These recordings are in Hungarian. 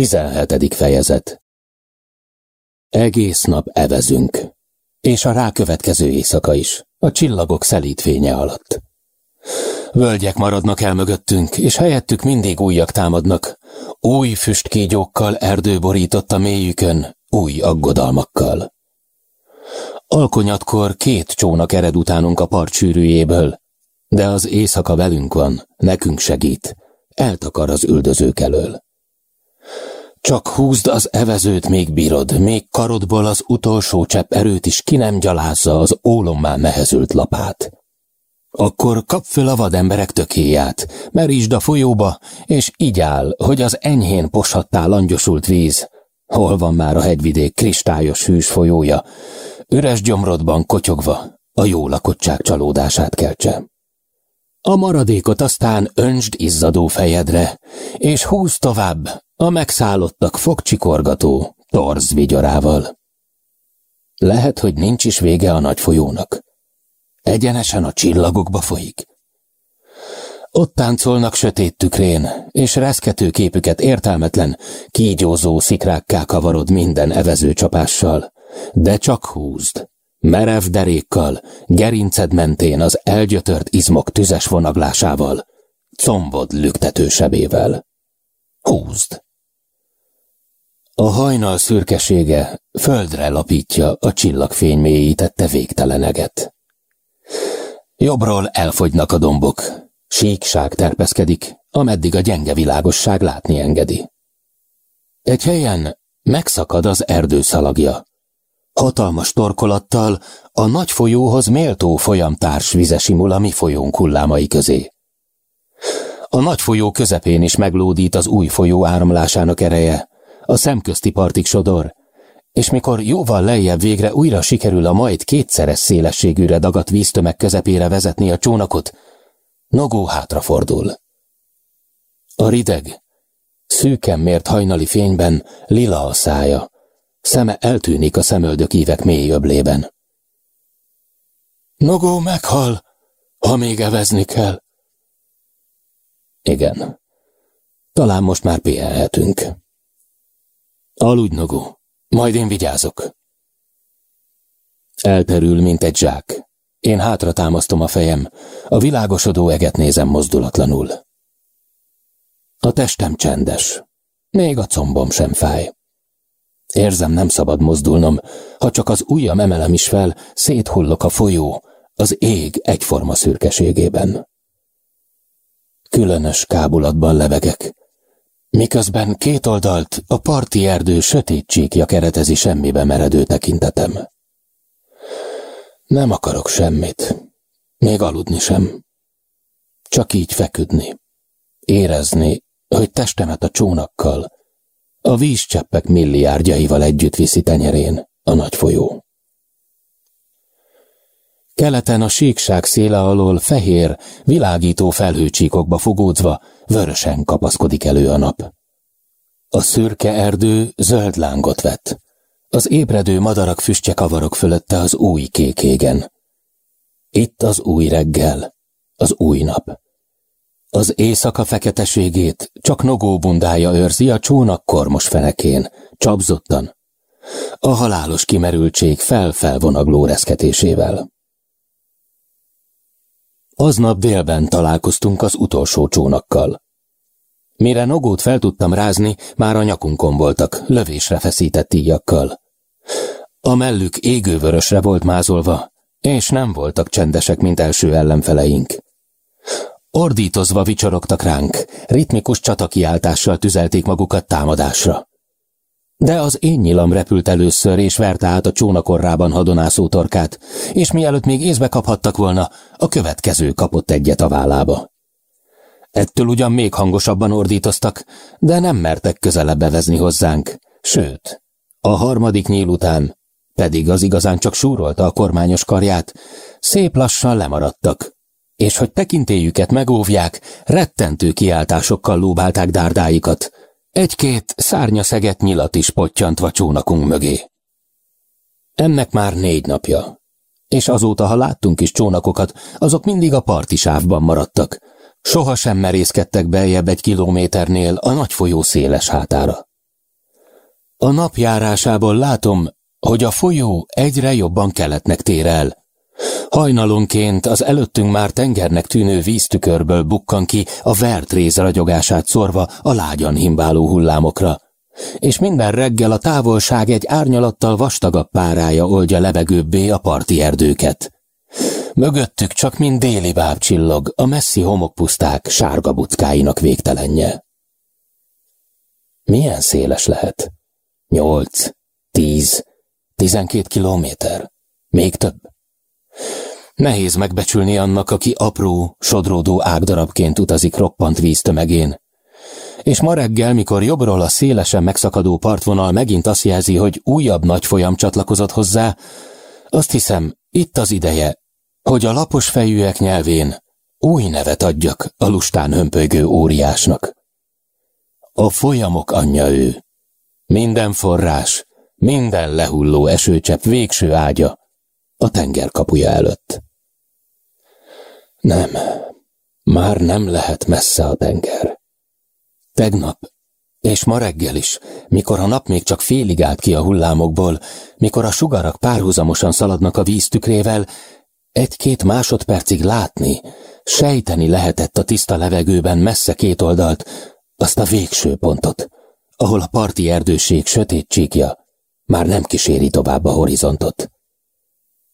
17. fejezet Egész nap evezünk, és a rákövetkező éjszaka is, a csillagok szelíd fénye alatt. Völgyek maradnak el mögöttünk, és helyettük mindig újak támadnak. Új füstkígyókkal erdő borított a mélyükön, új aggodalmakkal. Alkonyatkor két csónak ered utánunk a part sűrűjéből, de az éjszaka velünk van, nekünk segít, eltakar az üldözők elől. Csak húzd az evezőt, még bírod, még karodból az utolsó csepp erőt is ki nem gyalázza az ólommá nehezült lapát. Akkor kap föl a vademberek tökéját, merítsd a folyóba, és így áll, hogy az enyhén poshattál langyosult víz. Hol van már a hegyvidék kristályos hűs folyója? Üres gyomrodban kotyogva, a jó lakottság csalódását keltse. A maradékot aztán öntsd izzadó fejedre, és húz tovább a megszállottak fogcsikorgató, torz vigyorával. Lehet, hogy nincs is vége a nagy folyónak. Egyenesen a csillagokba folyik. Ott táncolnak sötét tükrén, és reszkető képüket értelmetlen, kígyózó szikrákká kavarod minden evező csapással, de csak húzd. Merev derékkal, gerinced mentén az elgyötört izmok tüzes vonaglásával, combod lüktetősebével. Húzd! A hajnal szürkesége földre lapítja a csillagfény mélyítette végteleneget. Jobbról elfogynak a dombok, síkság terpeszkedik, ameddig a gyenge világosság látni engedi. Egy helyen megszakad az erdő szalagja. Hatalmas torkolattal a nagy folyóhoz méltó folyamtárs vizesimul a mi folyónk hullámai közé. A nagy folyó közepén is meglódít az új folyó áramlásának ereje, a szemközti partig sodor, és mikor jóval lejjebb végre újra sikerül a majd kétszeres szélességűre dagadt víztömeg közepére vezetni a csónakot, Nogó hátrafordul. A rideg, szűken mért hajnali fényben lila a szája, szeme eltűnik a szemöldök ívek mély öblében. Nogó meghal, ha még evezni kell. Igen, talán most már pihenhetünk. Aludj, Nogó, majd én vigyázok. Elterül, mint egy zsák. Én hátra támasztom a fejem, a világosodó eget nézem mozdulatlanul. A testem csendes, még a combom sem fáj. Érzem, nem szabad mozdulnom, ha csak az ujjam emelem is fel, széthullok a folyó, az ég egyforma szürkeségében. Különös kábulatban levegek, miközben két oldalt a parti erdő sötét csíkja keretezi semmibe meredő tekintetem. Nem akarok semmit, még aludni sem. Csak így feküdni, érezni, hogy testemet a csónakkal, a vízcseppek milliárdjaival együtt viszi tenyerén a nagy folyó. Keleten a síkság széle alól fehér, világító felhőcsíkokba fogódzva vörösen kapaszkodik elő a nap. A szürke erdő zöld lángot vett. Az ébredő madarak füstje kavarok fölötte az új kék égen. Itt az új reggel, az új nap. Az éjszaka feketeségét csak nogó bundája őrzi a csónak kormos fenekén, csapzottan. A halálos kimerültség fel-felvonagló reszketésével. Aznap délben találkoztunk az utolsó csónakkal. Mire nogót fel tudtam rázni, már a nyakunkon voltak, lövésre feszített íjakkal. A mellük égővörösre volt mázolva, és nem voltak csendesek, mint első ellenfeleink. Ordítozva vicsorogtak ránk, ritmikus csatakiáltással tüzelték magukat támadásra. De az én nyilam repült először, és verte át a csónakorrában hadonászó torkát, és mielőtt még észbe kaphattak volna, a következő kapott egyet a vállába. Ettől ugyan még hangosabban ordítoztak, de nem mertek közelebb bevezni hozzánk, sőt, a harmadik nyíl után, pedig az igazán csak súrolta a kormányos karját, szép lassan lemaradtak, és hogy tekintélyüket megóvják, rettentő kiáltásokkal lóbálták dárdáikat, egy-két szárnyaszeget nyilat is pottyantva csónakunk mögé. Ennek már négy napja, és azóta, ha láttunk is csónakokat, azok mindig a parti sávban maradtak, soha sem merészkedtek beljebb egy kilométernél a nagy folyó széles hátára. A napjárásából látom, hogy a folyó egyre jobban keletnek tér el. Hajnalonként az előttünk már tengernek tűnő víztükörből bukkan ki a vert réz ragyogását szorva a lágyan himbáló hullámokra, és minden reggel a távolság egy árnyalattal vastagabb párája oldja levegőbbé a parti erdőket. Mögöttük csak mind déli báb csillog, a messzi homokpuszták sárga butkáinak végtelenje. Milyen széles lehet? Nyolc, tíz, tizenkét kilométer? Még több? Nehéz megbecsülni annak, aki apró, sodródó ágdarabként utazik roppant víztömegén. És ma reggel, mikor jobbról a szélesen megszakadó partvonal megint azt jelzi, hogy újabb nagy folyam csatlakozott hozzá, azt hiszem, itt az ideje, hogy a lapos fejűek nyelvén új nevet adjak a lustán hömpölygő óriásnak. A folyamok anyja ő. Minden forrás, minden lehulló esőcsepp végső ágya a tenger kapuja előtt. Nem, már nem lehet messze a tenger. Tegnap, és ma reggel is, mikor a nap még csak félig állt ki a hullámokból, mikor a sugarak párhuzamosan szaladnak a víztükrével, egy-két másodpercig látni, sejteni lehetett a tiszta levegőben messze két oldalt, azt a végső pontot, ahol a parti erdőség sötét csíkja már nem kíséri tovább a horizontot.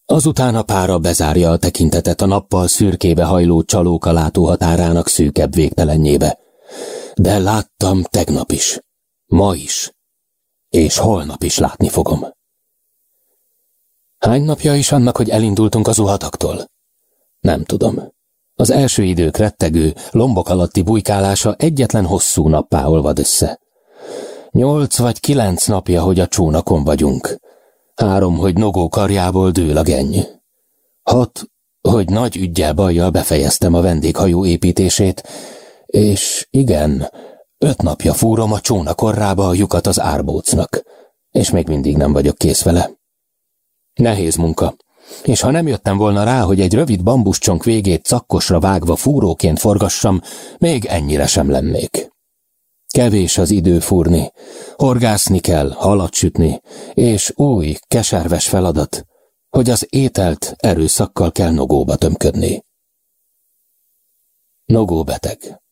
Azután a pára bezárja a tekintetet a nappal szürkébe hajló csalóka látóhatárának szűkebb végtelenjébe. De láttam tegnap is, ma is, és holnap is látni fogom. Hány napja is annak, hogy elindultunk az uhataktól? Nem tudom. Az első idők rettegő, lombok alatti bujkálása egyetlen hosszú nappá olvad össze. Nyolc vagy kilenc napja, hogy a csónakon vagyunk. Három, hogy Nogó karjából dől a genny. Hat, hogy nagy ügyel bajjal befejeztem a vendéghajó építését, és igen, öt napja fúrom a csónakorrába a lyukat az árbócnak, és még mindig nem vagyok kész vele. Nehéz munka, és ha nem jöttem volna rá, hogy egy rövid bambuscsonk végét cakkosra vágva fúróként forgassam, még ennyire sem lennék. Kevés az idő fúrni, horgászni kell, halat sütni, és új, keserves feladat, hogy az ételt erőszakkal kell nogóba tömködni. Nogó beteg.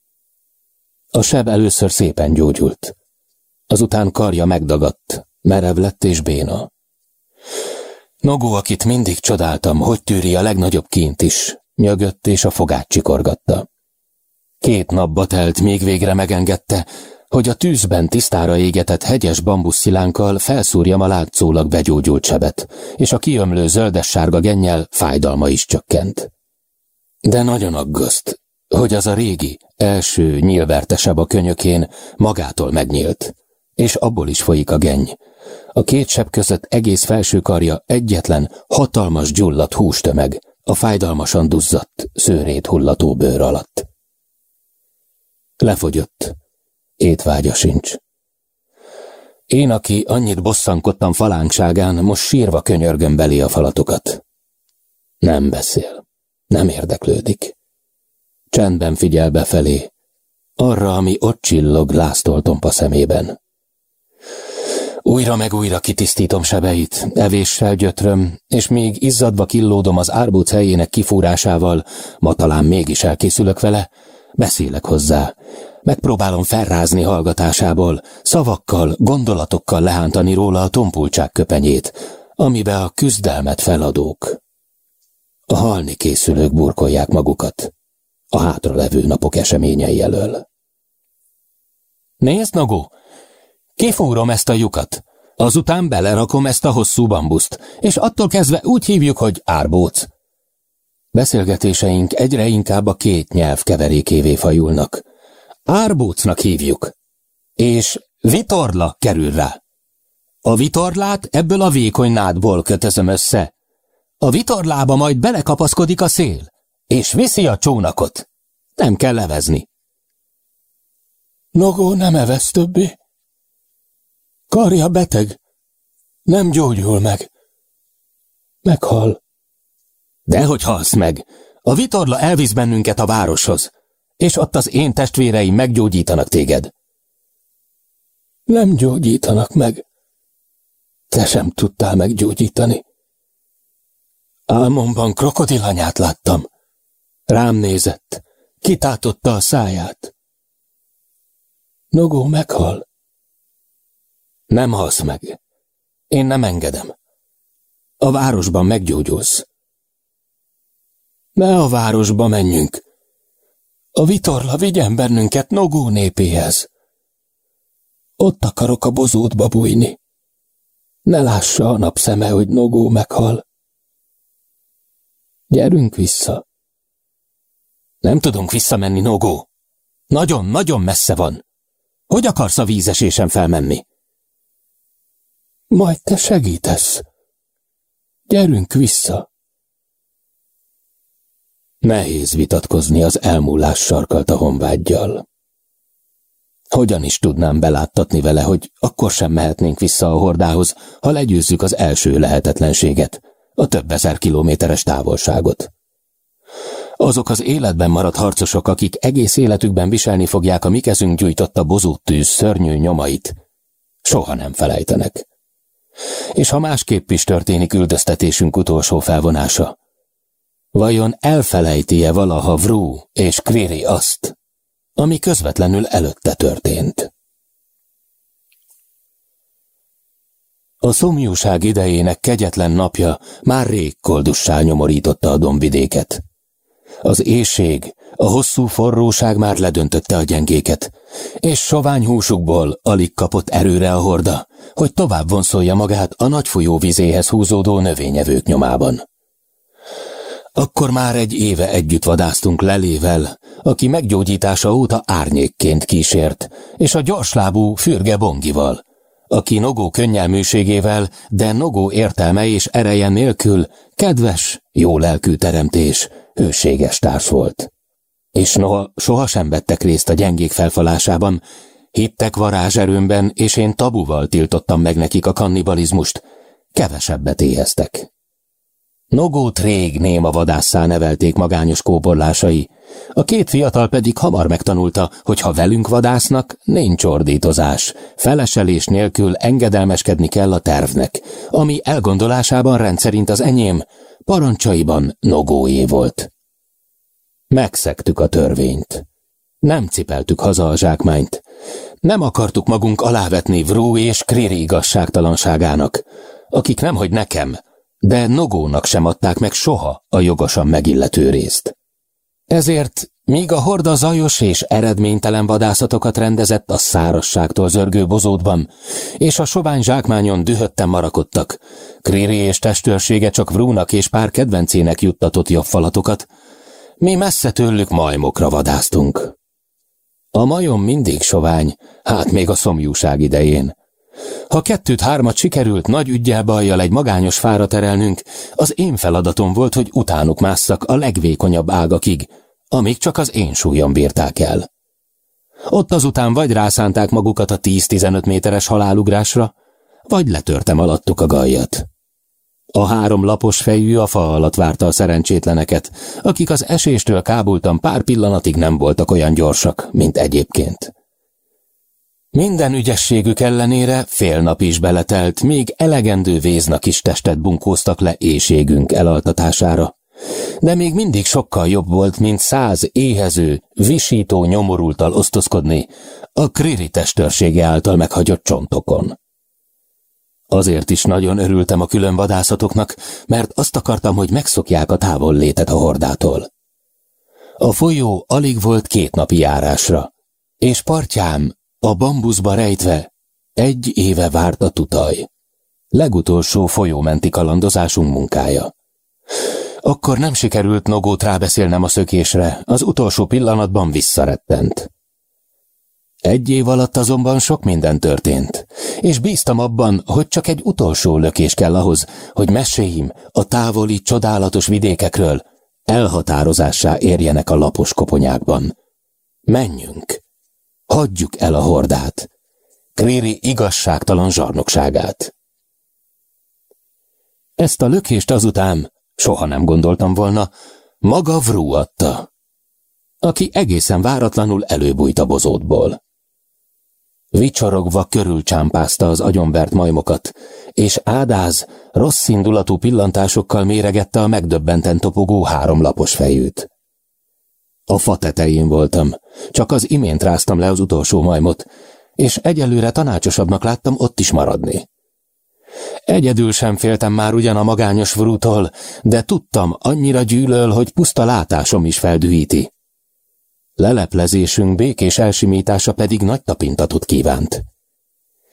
A seb először szépen gyógyult. Azután karja megdagadt, merev lett és béna. Nogó, akit mindig csodáltam, hogy tűri a legnagyobb kint is, nyögött és a fogát csikorgatta. Két napba telt, még végre megengedte, hogy a tűzben tisztára égetett hegyes bambuszszilánkkal felszúrjam a látszólag begyógyult sebet, és a kiömlő zöldes-sárga gennyel fájdalma is csökkent. De nagyon aggaszt, hogy az a régi, első nyílvertesebb a könyökén magától megnyílt, és abból is folyik a genny. A két seb között egész felső karja egyetlen, hatalmas gyulladt hústömeg, a fájdalmasan duzzadt, szőrét hullató bőr alatt. Lefogyott, étvágya sincs. Én, aki annyit bosszankodtam falánkságán, most sírva könyörgöm belé a falatokat. Nem beszél, nem érdeklődik. Csendben figyel befelé, arra, ami ott csillog láztoltompa szemében. Újra meg újra kitisztítom sebeit, evéssel gyötröm, és még izzadva killódom az árbóc helyének kifúrásával, ma talán mégis elkészülök vele, beszélek hozzá, Megpróbálom felrázni hallgatásából, szavakkal, gondolatokkal lehántani róla a tompultság köpenyét, amibe a küzdelmet feladók. A halni készülők burkolják magukat a hátralevő napok eseményei elől. Nézd, Nogó! Kifúrom ezt a lyukat, azután belerakom ezt a hosszú bambuszt, és attól kezdve úgy hívjuk, hogy árbóc. Beszélgetéseink egyre inkább a két nyelv keverékévé fajulnak. Árbócnak hívjuk. És vitorla kerül rá. A vitorlát ebből a vékony nádból kötözöm össze. A vitorlába majd belekapaszkodik a szél, és viszi a csónakot. Nem kell levezni. Nogó nem evesz többé. Karja beteg. Nem gyógyul meg. Meghal. Dehogy halsz meg. A vitorla elvisz bennünket a városhoz és ott az én testvéreim meggyógyítanak téged. Nem gyógyítanak meg. Te sem tudtál meggyógyítani. Álmomban krokodilanyát láttam. Rám nézett, kitátotta a száját. Nogó meghal. Nem halsz meg. Én nem engedem. A városban meggyógyulsz. Ne a városba menjünk. A vitorla vigyen bennünket Nogó népéhez. Ott akarok a bozótba bújni. Ne lássa a napszeme, hogy Nogó meghal. Gyerünk vissza. Nem tudunk visszamenni, Nogó. Nagyon, nagyon messze van. Hogy akarsz a vízesésen felmenni? Majd te segítesz. Gyerünk vissza. Nehéz vitatkozni az elmúlás sarkalta honvágyjal. Hogyan is tudnám beláttatni vele, hogy akkor sem mehetnénk vissza a hordához, ha legyőzzük az első lehetetlenséget, a több ezer kilométeres távolságot. Azok az életben maradt harcosok, akik egész életükben viselni fogják a mi kezünk gyújtotta bozót tűz szörnyű nyomait, soha nem felejtenek. És ha másképp is történik üldöztetésünk utolsó felvonása, vajon elfelejti-e valaha Vrú és Quiri azt, ami közvetlenül előtte történt? A szomjúság idejének kegyetlen napja már rég koldussá nyomorította a dombvidéket. Az éjség, a hosszú forróság már ledöntötte a gyengéket, és sovány húsukból alig kapott erőre a horda, hogy tovább vonszolja magát a nagy folyóvizéhez húzódó növényevők nyomában. Akkor már egy éve együtt vadáztunk Lelével, aki meggyógyítása óta árnyékként kísért, és a gyorslábú fürge bongival, aki Nogó könnyelműségével, de Nogó értelme és ereje nélkül kedves, jó lelkű teremtés, hőséges társ volt. És noha sohasem vettek részt a gyengék felfalásában, hittek varázserőmben, és én tabuval tiltottam meg nekik a kannibalizmust, kevesebbet éheztek. Nogót rég néma vadásszá nevelték magányos kóborlásai, a két fiatal pedig hamar megtanulta, hogy ha velünk vadásznak, nincs ordítozás, feleselés nélkül engedelmeskedni kell a tervnek, ami elgondolásában rendszerint az enyém, parancsaiban nogóé volt. Megszektük a törvényt. Nem cipeltük haza a zsákmányt. Nem akartuk magunk alávetni Vrú és Kriri igazságtalanságának, akik nemhogy nekem, de Nogónak sem adták meg soha a jogosan megillető részt. Ezért, míg a horda zajos és eredménytelen vadászatokat rendezett a szárasságtól zörgő bozótban, és a sovány zsákmányon dühötten marakodtak, Kréri és testőrsége csak Vrúnak és pár kedvencének juttatott jobb falatokat, mi messze tőlük majmokra vadáztunk. A majom mindig sovány, hát még a szomjúság idején. Ha kettőt-hármat sikerült nagy ügyel bajjal egy magányos fára terelnünk, az én feladatom volt, hogy utánuk másszak a legvékonyabb ágakig, amíg csak az én súlyom bírták el. Ott azután vagy rászánták magukat a 10-15 méteres halálugrásra, vagy letörtem alattuk a gajat. A három lapos fejű a fa alatt várta a szerencsétleneket, akik az eséstől kábultan pár pillanatig nem voltak olyan gyorsak, mint egyébként. Minden ügyességük ellenére fél nap is beletelt, még elegendő véznak is testet bunkóztak le éjségünk elaltatására. De még mindig sokkal jobb volt, mint száz éhező, visító nyomorultal osztozkodni a kriri testőrsége által meghagyott csontokon. Azért is nagyon örültem a külön vadászatoknak, mert azt akartam, hogy megszokják a távol létet a hordától. A folyó alig volt két napi járásra, és partjám a bambuszba rejtve egy éve várt a tutaj. Legutolsó folyómenti kalandozásunk munkája. Akkor nem sikerült Nogót rábeszélnem a szökésre, az utolsó pillanatban visszarettent. Egy év alatt azonban sok minden történt, és bíztam abban, hogy csak egy utolsó lökés kell ahhoz, hogy meséim a távoli, csodálatos vidékekről elhatározássá érjenek a lapos koponyákban. Menjünk! Hagyjuk el a hordát! Kvéri igazságtalan zsarnokságát. Ezt a lökést azután, soha nem gondoltam volna, maga Vrú adta, aki egészen váratlanul előbújt a bozótból. Vicsorogva körülcsámpázta az agyonvert majmokat, és Ádáz rossz indulatú pillantásokkal méregette a megdöbbenten topogó háromlapos fejűt. A fa tetején voltam, csak az imént ráztam le az utolsó majmot, és egyelőre tanácsosabbnak láttam ott is maradni. Egyedül sem féltem már ugyan a magányos vrútól, de tudtam, annyira gyűlöl, hogy puszta látásom is feldühíti. Leleplezésünk békés elsimítása pedig nagy tapintatot kívánt.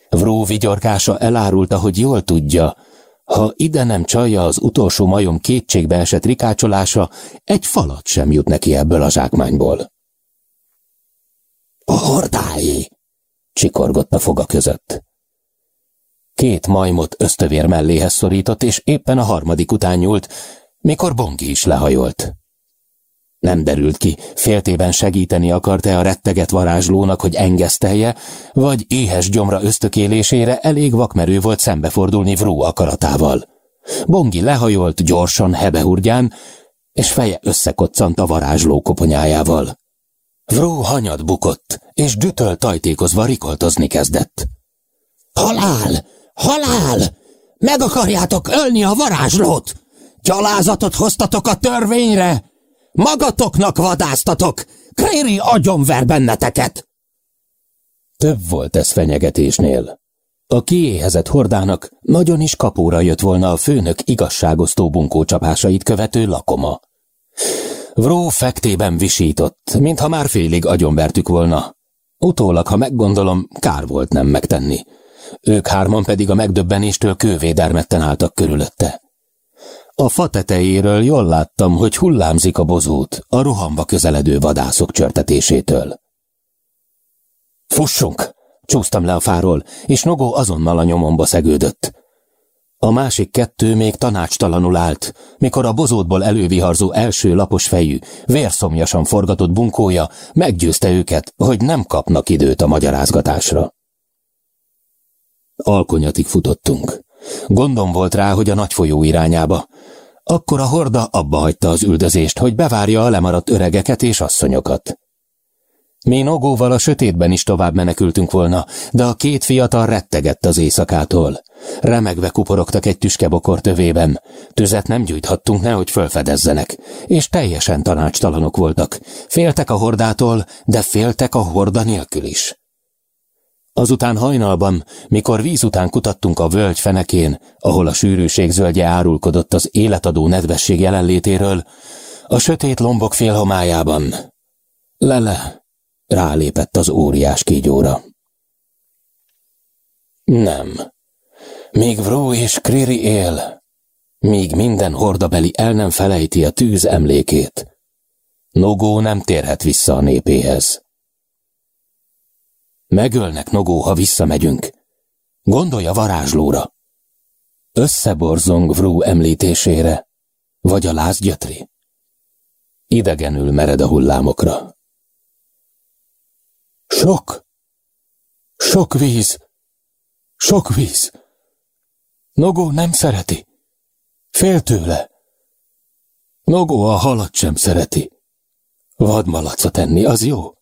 Vró vigyorkása elárulta, hogy jól tudja, ha ide nem csalja az utolsó majom kétségbe esett rikácsolása, egy falat sem jut neki ebből a zsákmányból. A hordái! csikorgott a foga között. Két majmot ösztövér melléhez szorított, és éppen a harmadik után nyúlt, mikor Bongi is lehajolt. Nem derült ki, féltében segíteni akart-e a retteget varázslónak, hogy engesztelje, vagy éhes gyomra ösztökélésére elég vakmerő volt szembefordulni Vró akaratával. Bongi lehajolt gyorsan hebehurgyán, és feje összekoccant a varázsló koponyájával. Vró hanyat bukott, és dütöl tajtékozva rikoltozni kezdett. Halál! Halál! Meg akarjátok ölni a varázslót! Gyalázatot hoztatok a törvényre! Magatoknak vadáztatok! Kréri agyonver benneteket! Több volt ez fenyegetésnél. A kiéhezett hordának nagyon is kapóra jött volna a főnök igazságosztó bunkócsapásait követő lakoma. Vró fektében visított, mintha már félig agyonvertük volna. Utólag, ha meggondolom, kár volt nem megtenni. Ők hárman pedig a megdöbbenéstől kővédermetten álltak körülötte. A fa tetejéről jól láttam, hogy hullámzik a bozót a rohamba közeledő vadászok csörtetésétől. Fussunk! Csúsztam le a fáról, és Nogó azonnal a nyomomba szegődött. A másik kettő még tanácstalanul állt, mikor a bozótból előviharzó első lapos fejű, vérszomjasan forgatott bunkója meggyőzte őket, hogy nem kapnak időt a magyarázgatásra. Alkonyatig futottunk. Gondom volt rá, hogy a nagy folyó irányába. Akkor a horda abba hagyta az üldözést, hogy bevárja a lemaradt öregeket és asszonyokat. Mi Nogóval a sötétben is tovább menekültünk volna, de a két fiatal rettegett az éjszakától. Remegve kuporogtak egy tüskebokor tövében. Tüzet nem gyújthattunk, nehogy fölfedezzenek, és teljesen tanácstalanok voltak. Féltek a hordától, de féltek a horda nélkül is. Azután hajnalban, mikor víz után kutattunk a völgy fenekén, ahol a sűrűség zöldje árulkodott az életadó nedvesség jelenlétéről, a sötét lombok félhomájában. Lele rálépett az óriás kígyóra. Nem. Még Vró és Kriri él, míg minden hordabeli el nem felejti a tűz emlékét. Nogó nem térhet vissza a népéhez. Megölnek, Nogó, ha visszamegyünk. Gondolja varázslóra. Összeborzong Vrú említésére, vagy a lázgyötri. Idegenül mered a hullámokra. Sok, sok víz, sok víz. Nogó nem szereti. Fél tőle. Nogó a halat sem szereti. Vadmalacot enni, az jó.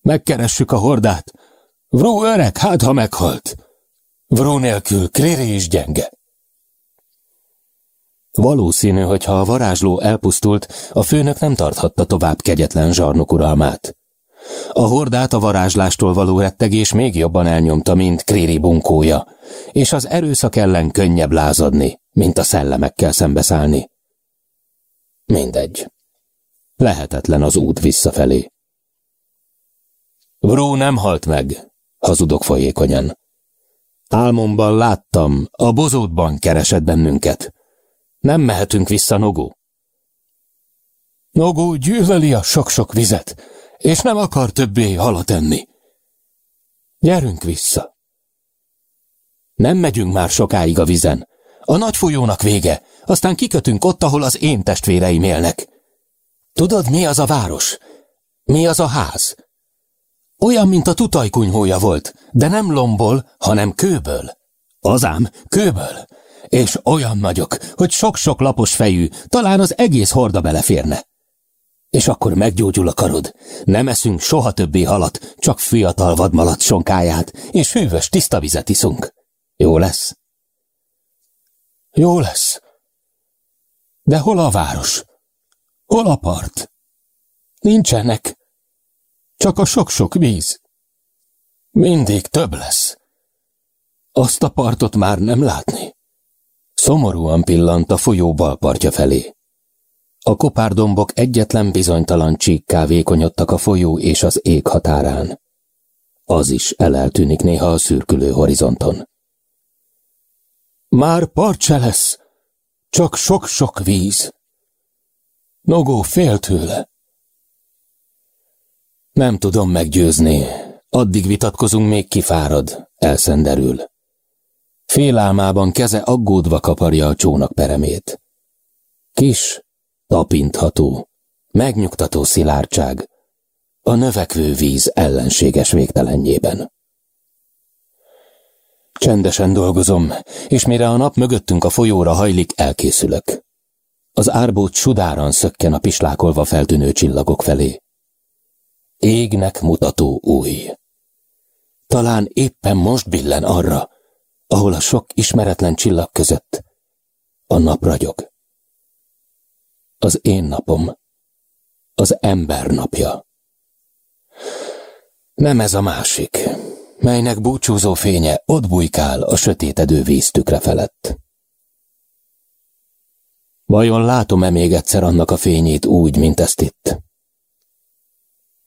Megkeressük a hordát. Vró öreg, hát ha meghalt. Vró nélkül Kréri is gyenge. Valószínű, hogy ha a varázsló elpusztult, a főnök nem tarthatta tovább kegyetlen zsarnok uralmát. A hordát a varázslástól való rettegés még jobban elnyomta, mint Kréri bunkója, és az erőszak ellen könnyebb lázadni, mint a szellemekkel szembeszállni. Mindegy. Lehetetlen az út visszafelé. Vró nem halt meg, hazudok folyékonyan. Álmomban láttam, a bozótban keresett bennünket. Nem mehetünk vissza, Nogó. Nogó gyűlöli a sok-sok vizet, és nem akar többé halat enni. Gyerünk vissza. Nem megyünk már sokáig a vizen. A nagy folyónak vége, aztán kikötünk ott, ahol az én testvéreim élnek. Tudod, mi az a város? Mi az a ház? Olyan, mint a tutajkunyhója volt, de nem lomból, hanem kőből. Azám, kőből. És olyan nagyok, hogy sok-sok lapos fejű, talán az egész horda beleférne. És akkor meggyógyul a karod. Nem eszünk soha többé halat, csak fiatal vadmalat sonkáját, és hűvös tiszta vizet iszunk. Jó lesz? Jó lesz. De hol a város? Hol a part? Nincsenek. Csak a sok-sok víz. Mindig több lesz. Azt a partot már nem látni. Szomorúan pillant a folyó bal partja felé. A kopárdombok egyetlen bizonytalan csíkká vékonyodtak a folyó és az ég határán. Az is eleltűnik néha a szürkülő horizonton. Már part se lesz, csak sok-sok víz. Nogó fél tőle. Nem tudom meggyőzni, addig vitatkozunk, még kifárad, elszenderül. Félálmában keze aggódva kaparja a csónak peremét. Kis, tapintható, megnyugtató szilárdság, a növekvő víz ellenséges végtelenjében. Csendesen dolgozom, és mire a nap mögöttünk a folyóra hajlik, elkészülök. Az árbót sudáran szökken a pislákolva feltűnő csillagok felé. Égnek mutató új. Talán éppen most billen arra, ahol a sok ismeretlen csillag között a nap ragyog. Az én napom, az ember napja. Nem ez a másik, melynek búcsúzó fénye ott bujkál a sötétedő víztükre felett. Vajon látom-e még egyszer annak a fényét úgy, mint ezt itt?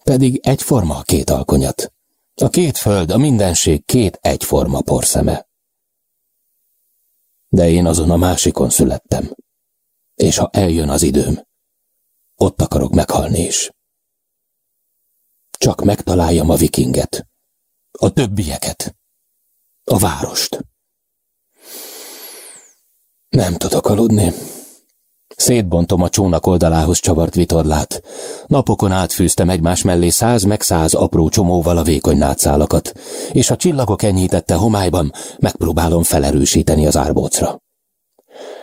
Pedig egyforma a két alkonyat. A két föld, a mindenség két egyforma porszeme. De én azon a másikon születtem. És ha eljön az időm, ott akarok meghalni is. Csak megtaláljam a vikinget, a többieket, a várost. Nem tudok aludni. Szétbontom a csónak oldalához csavart vitorlát. Napokon átfűztem egymás mellé száz meg száz apró csomóval a vékony nátszálakat, és a csillagok enyhítette homályban megpróbálom felerősíteni az árbócra.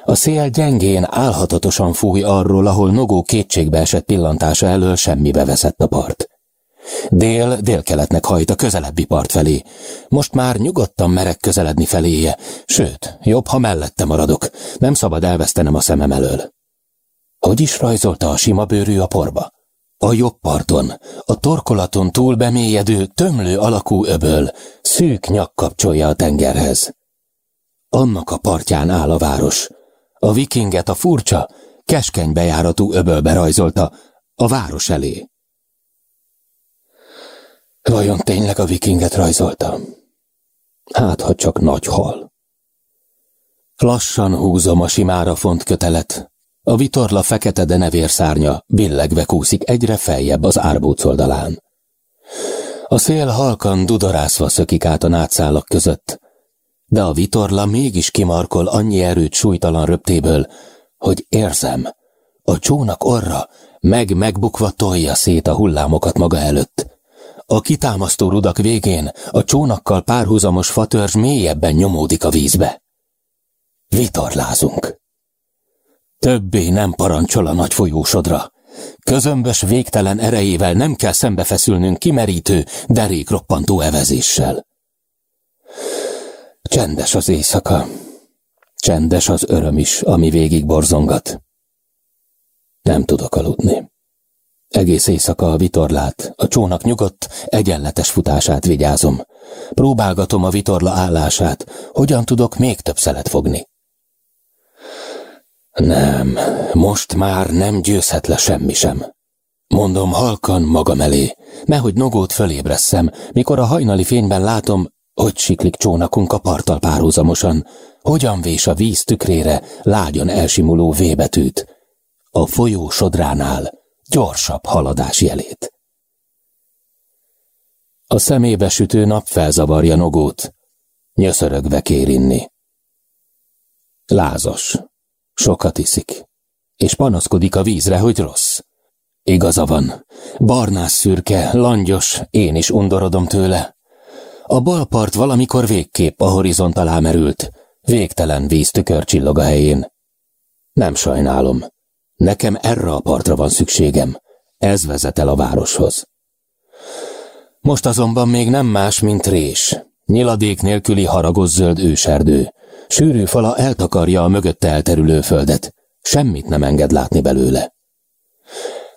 A szél gyengén, álhatatosan fúj arról, ahol Nogó kétségbe esett pillantása elől semmibe veszett a part. Dél délkeletnek hajt a közelebbi part felé. Most már nyugodtan merek közeledni feléje, sőt, jobb, ha mellette maradok, nem szabad elvesztenem a szemem elől. Hogy is rajzolta a sima bőrű a porba? A jobb parton, a torkolaton túl bemélyedő, tömlő alakú öböl, szűk nyak kapcsolja a tengerhez. Annak a partján áll a város. A vikinget a furcsa, keskeny bejáratú öbölbe rajzolta, a város elé. Vajon tényleg a vikinget rajzolta? Hát, ha csak nagy hal. Lassan húzom a simára font kötelet. A vitorla fekete denevér szárnya billegve kúszik egyre feljebb az árbóc oldalán. A szél halkan dudorászva szökik át a nátszálak között, de a vitorla mégis kimarkol annyi erőt súlytalan röptéből, hogy érzem, a csónak orra meg-megbukva tolja szét a hullámokat maga előtt. A kitámasztó rudak végén a csónakkal párhuzamos fatörzs mélyebben nyomódik a vízbe. Vitorlázunk. Többé nem parancsol a nagy folyósodra. Közömbös végtelen erejével nem kell szembefeszülnünk kimerítő, derék roppantó evezéssel. Csendes az éjszaka. Csendes az öröm is, ami végig borzongat. Nem tudok aludni. Egész éjszaka a vitorlát, a csónak nyugodt, egyenletes futását vigyázom. Próbálgatom a vitorla állását, hogyan tudok még több szelet fogni. Nem, most már nem győzhet le semmi sem. Mondom halkan magam elé, nehogy nogót fölébresszem, mikor a hajnali fényben látom, hogy siklik csónakunk a parttal párhuzamosan, hogyan vés a víz tükrére lágyan elsimuló vébetűt. A folyó sodránál, gyorsabb haladás jelét. A szemébe sütő nap felzavarja Nogót, nyöszörögve kér inni. Lázas, sokat iszik, és panaszkodik a vízre, hogy rossz. Igaza van, barnás szürke, langyos, én is undorodom tőle. A bal part valamikor végképp a horizont alá merült, végtelen víztükör csillog a helyén. Nem sajnálom, Nekem erre a partra van szükségem. Ez vezet el a városhoz. Most azonban még nem más, mint rés. Nyiladék nélküli haragos zöld őserdő. Sűrű fala eltakarja a mögötte elterülő földet. Semmit nem enged látni belőle.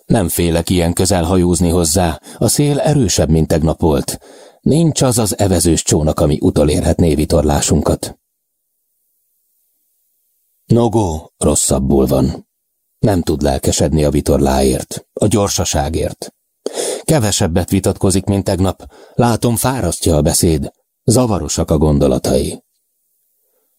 Nem félek ilyen közel hajózni hozzá, a szél erősebb, mint tegnap volt. Nincs az az evezős csónak, ami utolérhetné vitorlásunkat. Nogó rosszabbul van. Nem tud lelkesedni a vitorláért, a gyorsaságért. Kevesebbet vitatkozik, mint tegnap. Látom, fárasztja a beszéd. Zavarosak a gondolatai.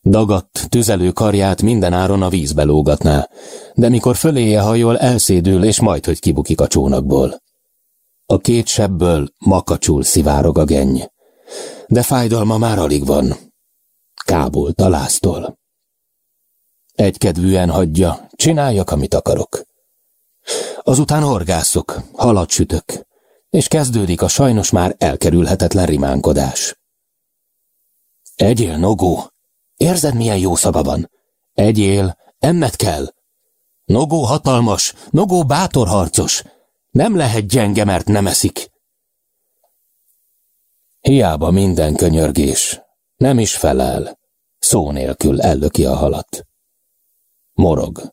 Dagadt, tüzelő karját mindenáron a vízbe lógatná, de mikor föléje hajol, elszédül és majd, hogy kibukik a csónakból. A két sebből makacsul szivárog a genny, de fájdalma már alig van. Kábult a láztól. Egykedvűen hagyja, csináljak, amit akarok. Azután horgászok, halat sütök, és kezdődik a sajnos már elkerülhetetlen rimánkodás. Egyél, Nogó! Érzed, milyen jó szaga van? Egyél, emmet kell! Nogó hatalmas, Nogó bátor harcos! Nem lehet gyenge, mert nem eszik. Hiába minden könyörgés, nem is felel, szó nélkül ellöki a halat. Morog,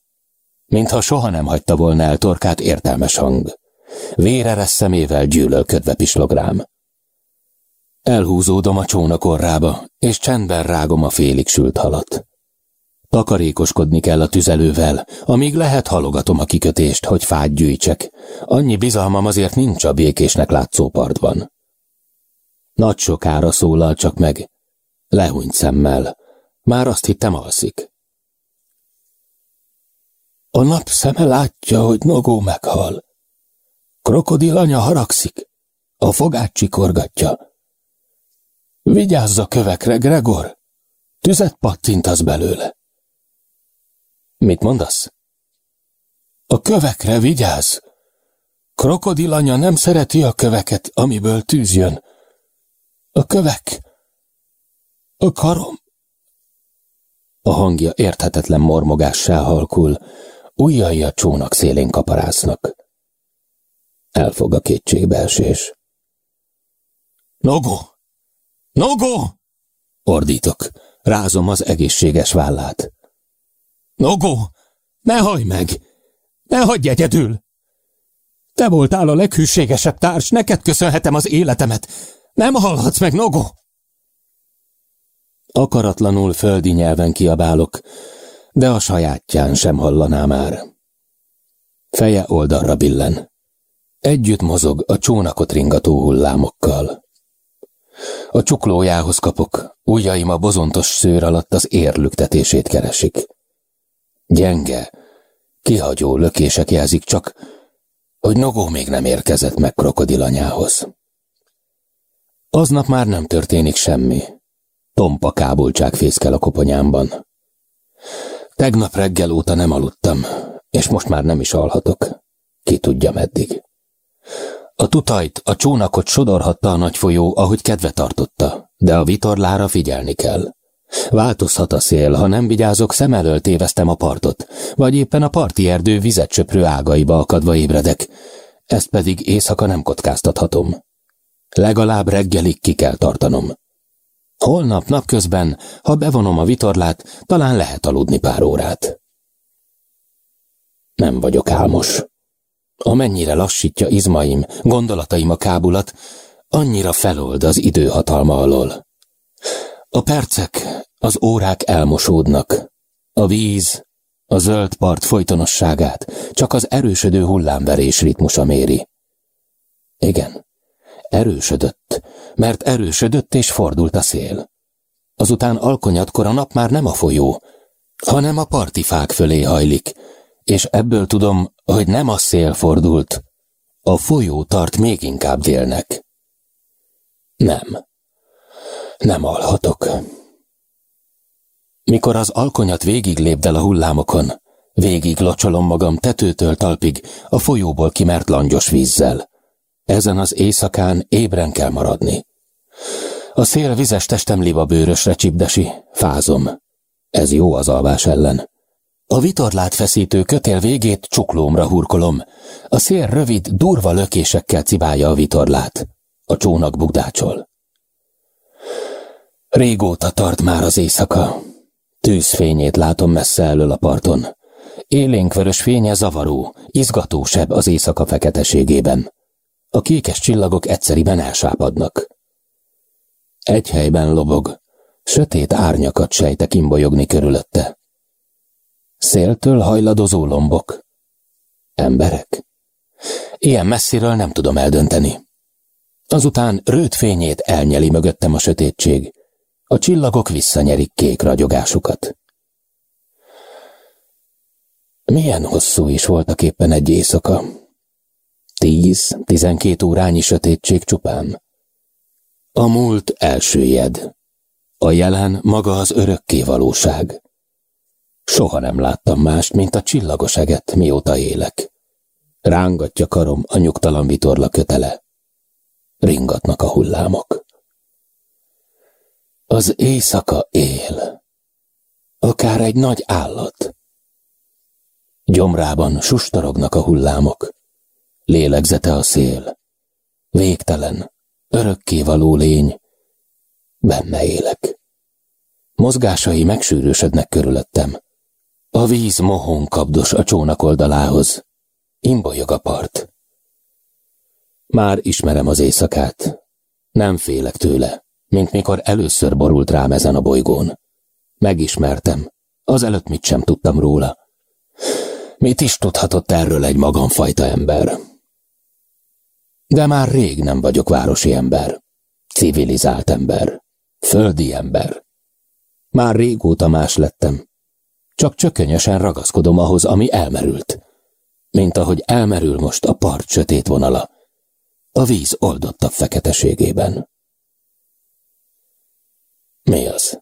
mintha soha nem hagyta volna el torkát értelmes hang. Vére szemével gyűlölködve pislog rám. Elhúzódom a csónak orrába, és csendben rágom a félig sült halat. Takarékoskodni kell a tüzelővel, amíg lehet halogatom a kikötést, hogy fát gyűjtsek. Annyi bizalmam azért nincs a békésnek látszó partban. Nagy sokára szólal csak meg. Lehúnyt szemmel. Már azt hittem alszik. A nap szeme látja, hogy Nogó meghal. Krokodil anya haragszik. A fogát csikorgatja. Vigyázz a kövekre, Gregor! Tüzet pattintasz belőle. Mit mondasz? A kövekre vigyázz! Krokodilanya nem szereti a köveket, amiből tűz jön. A kövek... A karom... A hangja érthetetlen mormogássá halkul, ujjai a csónak szélén kaparásznak. Elfog a kétségbeesés. Nogó! Nogó! Ordítok, rázom az egészséges vállát. Nogó, ne hajj meg! Ne hagyj egyedül! Te voltál a leghűségesebb társ, neked köszönhetem az életemet. Nem hallhatsz meg, Nogó! Akaratlanul földi nyelven kiabálok, de a sajátján sem hallaná már. Feje oldalra billen. Együtt mozog a csónakot ringató hullámokkal. A csuklójához kapok, ujjaim a bozontos szőr alatt az érlüktetését keresik. Gyenge, kihagyó lökések jelzik csak, hogy Nogó még nem érkezett meg krokodilanyához. Aznap már nem történik semmi. Tompa kábultság fészkel a koponyámban. Tegnap reggel óta nem aludtam, és most már nem is alhatok. Ki tudja meddig. A tutajt, a csónakot sodorhatta a nagy folyó, ahogy kedve tartotta, de a vitorlára figyelni kell. Változhat a szél, ha nem vigyázok, szem elől téveztem a partot, vagy éppen a parti erdő vizet csöprő ágaiba akadva ébredek, ezt pedig éjszaka nem kockáztathatom. Legalább reggelig ki kell tartanom. Holnap napközben, ha bevonom a vitorlát, talán lehet aludni pár órát. Nem vagyok álmos. Amennyire lassítja izmaim, gondolataim a kábulat, annyira felold az idő hatalma alól. A percek, az órák elmosódnak. A víz, a zöld part folytonosságát csak az erősödő hullámverés ritmusa méri. Igen, erősödött, mert erősödött és fordult a szél. Azután alkonyatkor a nap már nem a folyó, hanem a parti fák fölé hajlik, és ebből tudom, hogy nem a szél fordult, a folyó tart még inkább délnek. Nem. Nem alhatok. Mikor az alkonyat végig lépdel a hullámokon, végig locsolom magam tetőtől talpig a folyóból kimert langyos vízzel. Ezen az éjszakán ébren kell maradni. A szél vizes testem bőrösre csipdesi, fázom. Ez jó az alvás ellen. A vitorlát feszítő kötél végét csuklómra hurkolom. A szél rövid, durva lökésekkel cibálja a vitorlát. A csónak bugdácsol. Régóta tart már az éjszaka. Tűzfényét látom messze elől a parton. Élénkvörös fénye zavaró, izgatósebb az éjszaka feketeségében. A kékes csillagok egyszeriben elsápadnak. Egy helyben lobog, sötét árnyakat sejtek imbolyogni körülötte. Széltől hajladozó lombok. Emberek? Ilyen messziről nem tudom eldönteni. Azután rőt fényét elnyeli mögöttem a sötétség. A csillagok visszanyerik kék ragyogásukat. Milyen hosszú is voltak éppen egy éjszaka. Tíz, tizenkét órányi sötétség csupán. A múlt elsüllyed. A jelen maga az örökké valóság. Soha nem láttam mást, mint a csillagos eget, mióta élek. Rángatja karom a nyugtalan vitorla kötele. Ringatnak a hullámok. Az éjszaka él. Akár egy nagy állat. Gyomrában sustorognak a hullámok. Lélegzete a szél. Végtelen, való lény. Benne élek. Mozgásai megsűrűsödnek körülöttem. A víz mohón kapdos a csónak oldalához. Imbolyog a part. Már ismerem az éjszakát. Nem félek tőle, mint mikor először borult rám ezen a bolygón. Megismertem. Azelőtt mit sem tudtam róla. Mit is tudhatott erről egy magamfajta ember? De már rég nem vagyok városi ember. Civilizált ember. Földi ember. Már régóta más lettem. Csak csökönyösen ragaszkodom ahhoz, ami elmerült. Mint ahogy elmerül most a part sötét vonala. A víz oldottabb feketeségében. Mi az?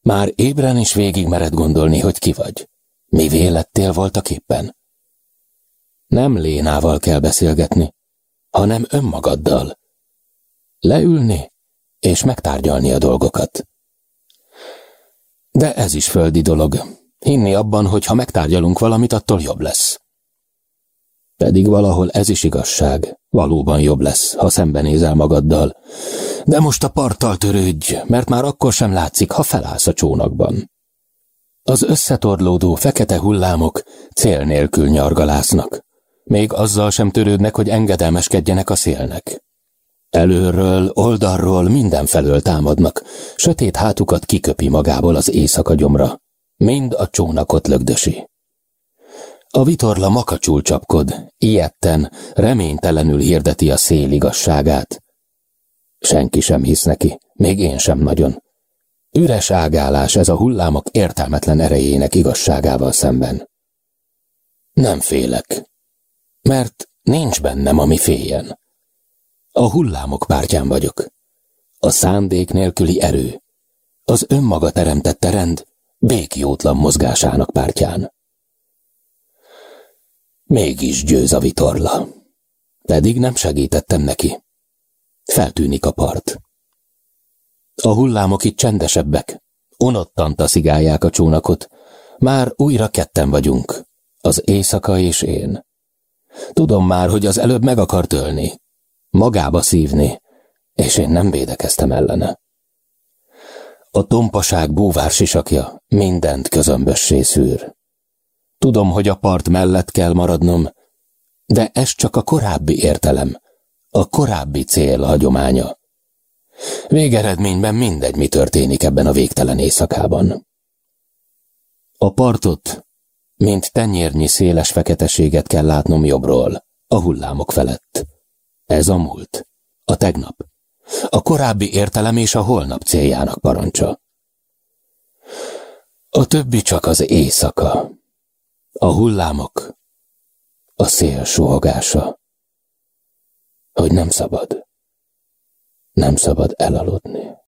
Már ébren is végig mered gondolni, hogy ki vagy. Mi vélettél voltak éppen? Nem Lénával kell beszélgetni, hanem önmagaddal. Leülni és megtárgyalni a dolgokat. De ez is földi dolog. Hinni abban, hogy ha megtárgyalunk valamit, attól jobb lesz. Pedig valahol ez is igazság. Valóban jobb lesz, ha szembenézel magaddal. De most a parttal törődj, mert már akkor sem látszik, ha felállsz a csónakban. Az összetorlódó fekete hullámok cél nélkül nyargalásznak. Még azzal sem törődnek, hogy engedelmeskedjenek a szélnek. Előről, oldalról mindenfelől támadnak, sötét hátukat kiköpi magából az éjszaka gyomra. Mind a csónakot lögdösi. A vitorla makacsul csapkod, ilyetten, reménytelenül hirdeti a szél igazságát. Senki sem hisz neki, még én sem nagyon. Üres ágálás ez a hullámok értelmetlen erejének igazságával szemben. Nem félek, mert nincs bennem, ami féljen. A hullámok pártján vagyok. A szándék nélküli erő, az önmaga teremtette rend békjótlan mozgásának pártján. Mégis győz a vitorla. Pedig nem segítettem neki. Feltűnik a part. A hullámok itt csendesebbek. Unottan taszigálják a csónakot. Már újra ketten vagyunk. Az éjszaka és én. Tudom már, hogy az előbb meg akart ölni. Magába szívni. És én nem védekeztem ellene. A tompaság búvár sisakja mindent közömbössé szűr. Tudom, hogy a part mellett kell maradnom, de ez csak a korábbi értelem, a korábbi cél hagyománya. Végeredményben mindegy, mi történik ebben a végtelen éjszakában. A partot, mint tenyérnyi széles feketeséget kell látnom jobbról, a hullámok felett. Ez a múlt, a tegnap, a korábbi értelem és a holnap céljának parancsa. A többi csak az éjszaka, a hullámok, a szél suhogása, hogy nem szabad, nem szabad elaludni.